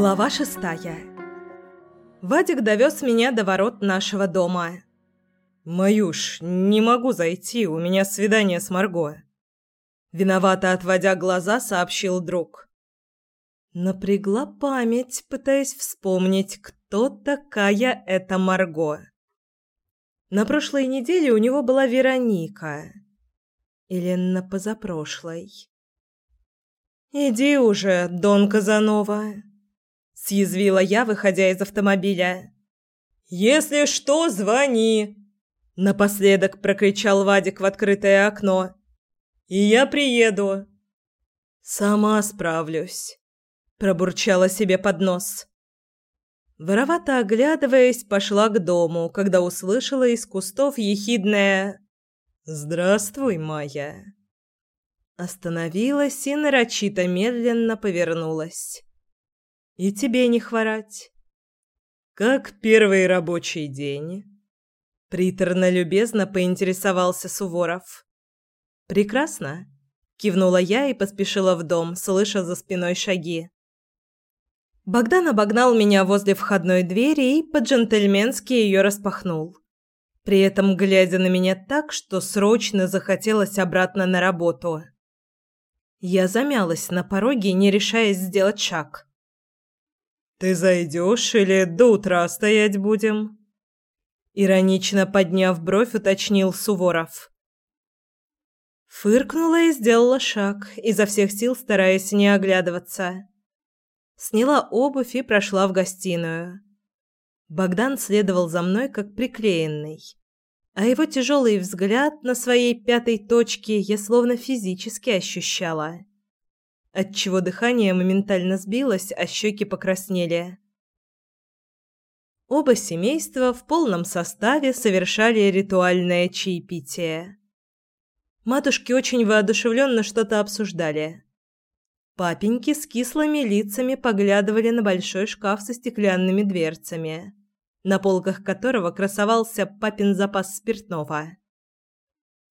Глава шестая. Вадик довез меня до ворот нашего дома. «Маюш, не могу зайти, у меня свидание с Марго». Виновато отводя глаза, сообщил друг. Напрягла память, пытаясь вспомнить, кто такая эта Марго. На прошлой неделе у него была Вероника. Или на позапрошлой. «Иди уже, Дон Казанова», — съязвила я, выходя из автомобиля. «Если что, звони!» Напоследок прокричал Вадик в открытое окно. «И я приеду!» «Сама справлюсь», — пробурчала себе под нос. Воровато оглядываясь, пошла к дому, когда услышала из кустов ехидное «Здравствуй, Майя!» Остановилась и нарочито медленно повернулась. «И тебе не хворать!» «Как первый рабочий день?» Приторно-любезно поинтересовался Суворов. «Прекрасно!» – кивнула я и поспешила в дом, слыша за спиной шаги. Богдан обогнал меня возле входной двери и по-джентльменски ее распахнул при этом глядя на меня так, что срочно захотелось обратно на работу. Я замялась на пороге, не решаясь сделать шаг. «Ты зайдешь или до утра стоять будем?» Иронично подняв бровь, уточнил Суворов. Фыркнула и сделала шаг, изо всех сил стараясь не оглядываться. Сняла обувь и прошла в гостиную. Богдан следовал за мной как приклеенный. А его тяжелый взгляд на своей пятой точке я словно физически ощущала. Отчего дыхание моментально сбилось, а щеки покраснели. Оба семейства в полном составе совершали ритуальное чаепитие. Матушки очень воодушевленно что-то обсуждали. Папеньки с кислыми лицами поглядывали на большой шкаф со стеклянными дверцами на полках которого красовался папин запас спиртного.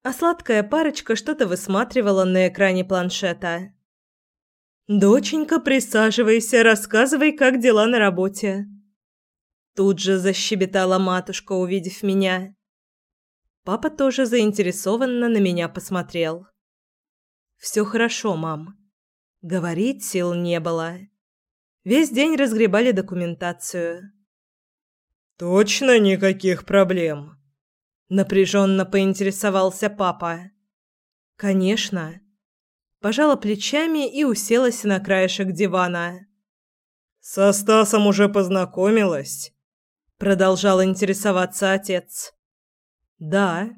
А сладкая парочка что-то высматривала на экране планшета. «Доченька, присаживайся, рассказывай, как дела на работе». Тут же защебетала матушка, увидев меня. Папа тоже заинтересованно на меня посмотрел. «Все хорошо, мам». Говорить сил не было. Весь день разгребали документацию. «Точно никаких проблем?» Напряженно поинтересовался папа. «Конечно». Пожала плечами и уселась на краешек дивана. «Со Стасом уже познакомилась?» Продолжал интересоваться отец. «Да».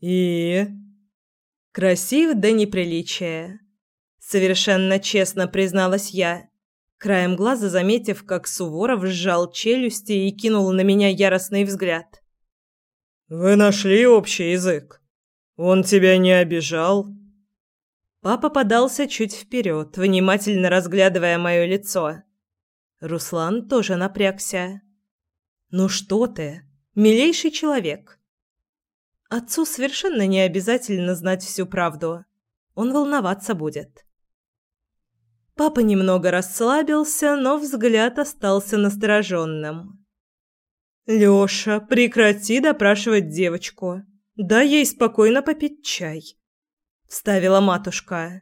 «И?» «Красив до неприличия», — совершенно честно призналась я краем глаза заметив, как Суворов сжал челюсти и кинул на меня яростный взгляд. «Вы нашли общий язык? Он тебя не обижал?» Папа подался чуть вперед, внимательно разглядывая мое лицо. Руслан тоже напрягся. «Ну что ты, милейший человек!» Отцу совершенно не обязательно знать всю правду. Он волноваться будет. Папа немного расслабился, но взгляд остался настороженным. «Лёша, прекрати допрашивать девочку. Дай ей спокойно попить чай», — вставила матушка.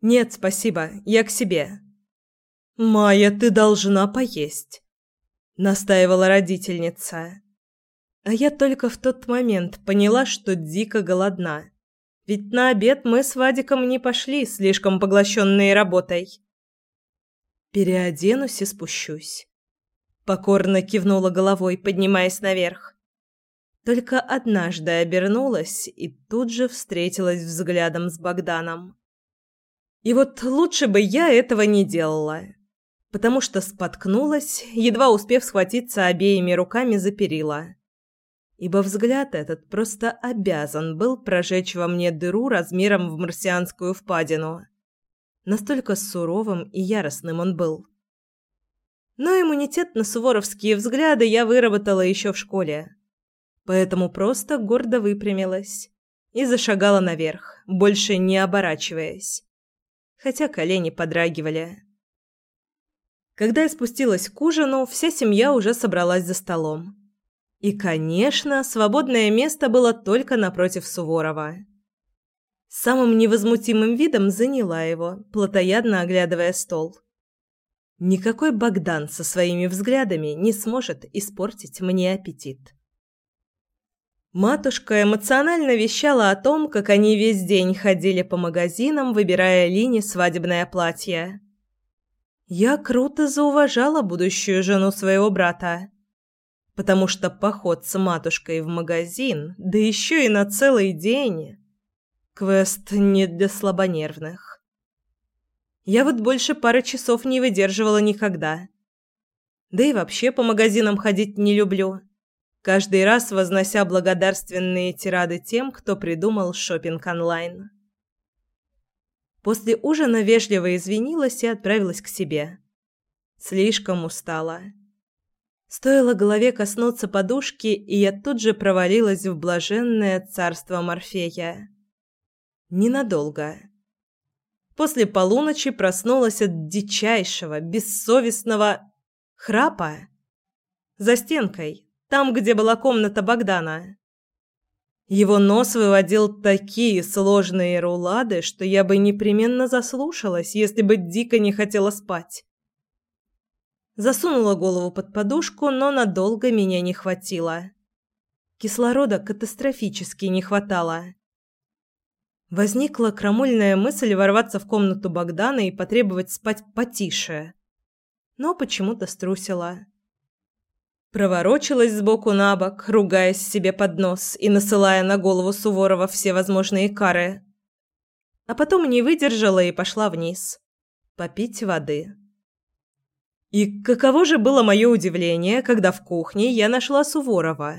«Нет, спасибо, я к себе». «Майя, ты должна поесть», — настаивала родительница. А я только в тот момент поняла, что дико голодна. Ведь на обед мы с Вадиком не пошли, слишком поглощенные работой. Переоденусь и спущусь. Покорно кивнула головой, поднимаясь наверх. Только однажды обернулась и тут же встретилась взглядом с Богданом. И вот лучше бы я этого не делала, потому что споткнулась, едва успев схватиться обеими руками за перила ибо взгляд этот просто обязан был прожечь во мне дыру размером в марсианскую впадину. Настолько суровым и яростным он был. Но иммунитет на суворовские взгляды я выработала еще в школе. Поэтому просто гордо выпрямилась и зашагала наверх, больше не оборачиваясь. Хотя колени подрагивали. Когда я спустилась к ужину, вся семья уже собралась за столом. И, конечно, свободное место было только напротив Суворова. Самым невозмутимым видом заняла его, плотоядно оглядывая стол. Никакой Богдан со своими взглядами не сможет испортить мне аппетит. Матушка эмоционально вещала о том, как они весь день ходили по магазинам, выбирая Лине свадебное платье. Я круто зауважала будущую жену своего брата, потому что поход с матушкой в магазин, да еще и на целый день, квест не для слабонервных. Я вот больше пары часов не выдерживала никогда. Да и вообще по магазинам ходить не люблю каждый раз вознося благодарственные тирады тем, кто придумал шопинг онлайн. После ужина вежливо извинилась и отправилась к себе. Слишком устала. Стоило голове коснуться подушки, и я тут же провалилась в блаженное царство Морфея. Ненадолго. После полуночи проснулась от дичайшего, бессовестного храпа. За стенкой, там, где была комната Богдана. Его нос выводил такие сложные рулады, что я бы непременно заслушалась, если бы дико не хотела спать. Засунула голову под подушку, но надолго меня не хватило. Кислорода катастрофически не хватало. Возникла крамольная мысль ворваться в комнату Богдана и потребовать спать потише. Но почему-то струсила. Проворочилась сбоку на бок, ругаясь себе под нос и насылая на голову Суворова все возможные кары. А потом не выдержала и пошла вниз. Попить воды. И каково же было мое удивление, когда в кухне я нашла Суворова,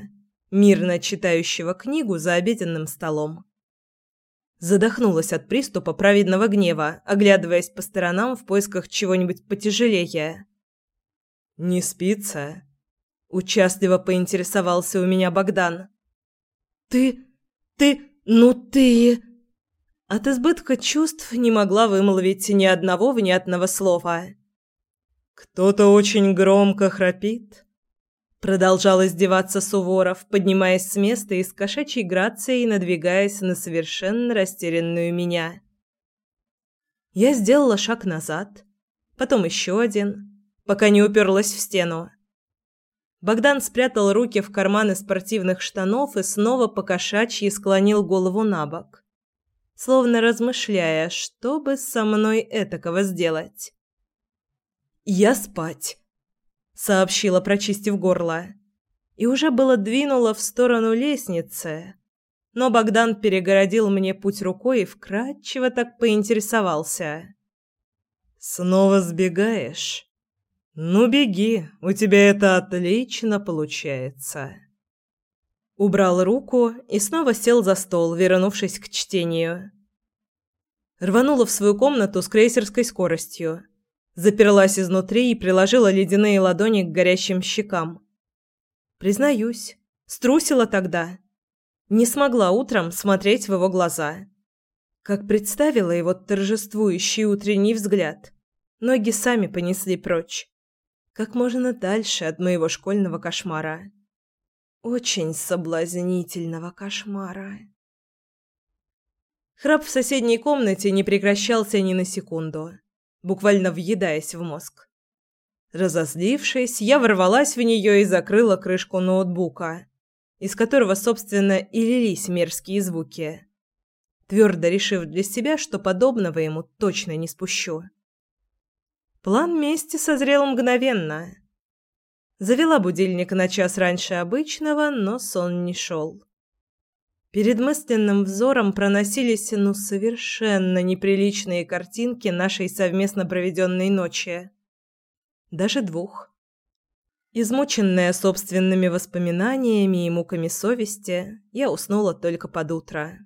мирно читающего книгу за обеденным столом. Задохнулась от приступа праведного гнева, оглядываясь по сторонам в поисках чего-нибудь потяжелее. «Не спится?» Участливо поинтересовался у меня Богдан. «Ты... ты... ну ты...» От избытка чувств не могла вымолвить ни одного внятного слова. «Кто-то очень громко храпит», — продолжал издеваться Суворов, поднимаясь с места и с кошачьей грацией надвигаясь на совершенно растерянную меня. Я сделала шаг назад, потом еще один, пока не уперлась в стену. Богдан спрятал руки в карманы спортивных штанов и снова покошачьи склонил голову на бок, словно размышляя, что бы со мной этакого сделать. «Я спать», — сообщила, прочистив горло, и уже было двинула в сторону лестницы, но Богдан перегородил мне путь рукой и вкратчиво так поинтересовался. «Снова сбегаешь?» «Ну, беги, у тебя это отлично получается». Убрал руку и снова сел за стол, вернувшись к чтению. Рванула в свою комнату с крейсерской скоростью. Заперлась изнутри и приложила ледяные ладони к горящим щекам. Признаюсь, струсила тогда. Не смогла утром смотреть в его глаза. Как представила его торжествующий утренний взгляд, ноги сами понесли прочь как можно дальше от моего школьного кошмара. Очень соблазнительного кошмара. Храп в соседней комнате не прекращался ни на секунду, буквально въедаясь в мозг. Разозлившись, я ворвалась в нее и закрыла крышку ноутбука, из которого, собственно, и лились мерзкие звуки, твердо решив для себя, что подобного ему точно не спущу. План мести созрел мгновенно. Завела будильник на час раньше обычного, но сон не шел. Перед мысленным взором проносились ну совершенно неприличные картинки нашей совместно проведенной ночи. Даже двух. Измученная собственными воспоминаниями и муками совести, я уснула только под утро.